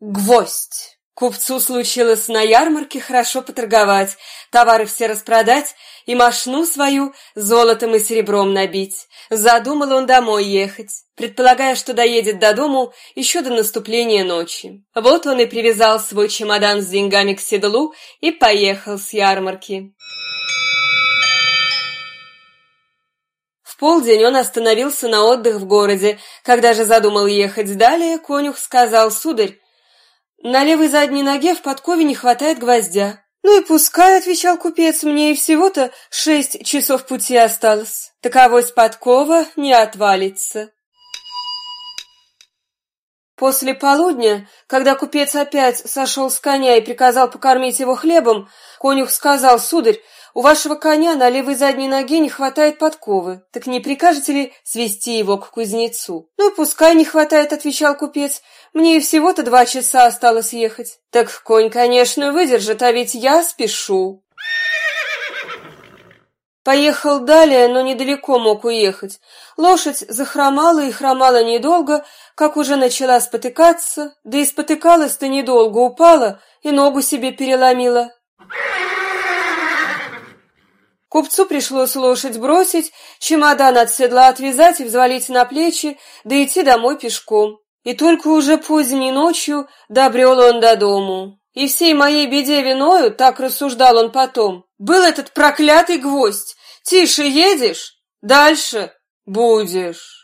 Гвоздь. Купцу случилось на ярмарке хорошо поторговать, товары все распродать и машну свою золотом и серебром набить. Задумал он домой ехать, предполагая, что доедет до дому еще до наступления ночи. Вот он и привязал свой чемодан с деньгами к седлу и поехал с ярмарки. Полдень он остановился на отдых в городе. Когда же задумал ехать далее, конюх сказал, «Сударь, на левой задней ноге в подкове не хватает гвоздя. Ну и пускай, отвечал купец, мне и всего-то шесть часов пути осталось. Таковось подкова не отвалится. После полудня, когда купец опять сошел с коня и приказал покормить его хлебом, конюх сказал, «Сударь, у вашего коня на левой задней ноге не хватает подковы. Так не прикажете ли свести его к кузнецу? Ну, пускай не хватает, отвечал купец. Мне и всего-то два часа осталось ехать. Так конь, конечно, выдержит, а ведь я спешу. Поехал далее, но недалеко мог уехать. Лошадь захромала и хромала недолго, как уже начала спотыкаться, да и спотыкалась-то недолго, упала и ногу себе переломила. Купцу пришлось лошадь бросить, чемодан от седла отвязать и взвалить на плечи, да идти домой пешком. И только уже поздней ночью добрел он до дому. И всей моей беде виною, так рассуждал он потом, был этот проклятый гвоздь. Тише едешь, дальше будешь.